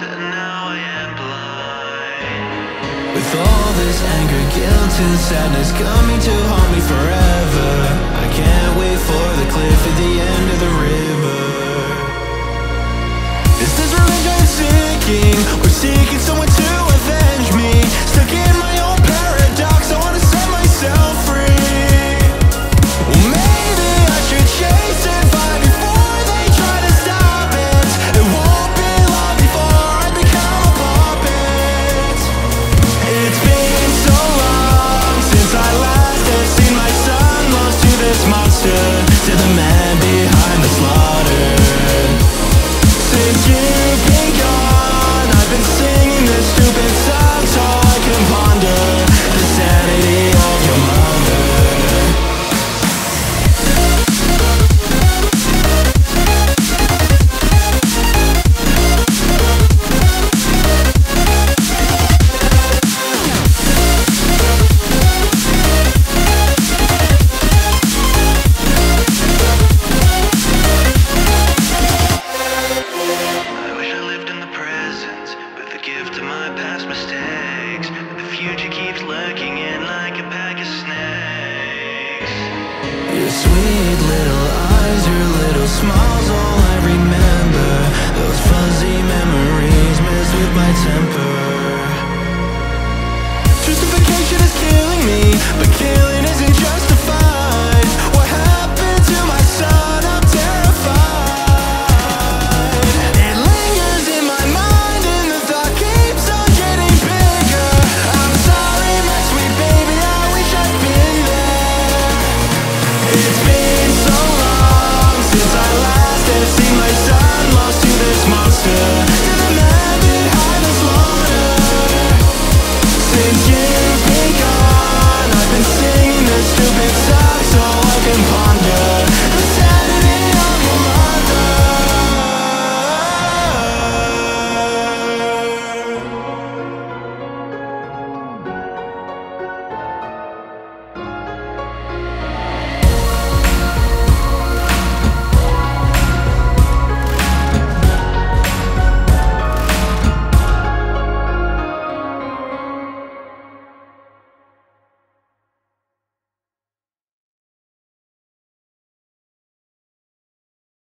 With all this anger, guilt and sadness coming to haunt me forever. I can't wait for the cliff at the end of the to the man. future keeps lurking in like a pack of snakes. Your sweet little eyes, your little smile's all I remember. Those fuzzy memories mess with my temper. Justification is killing me, but killing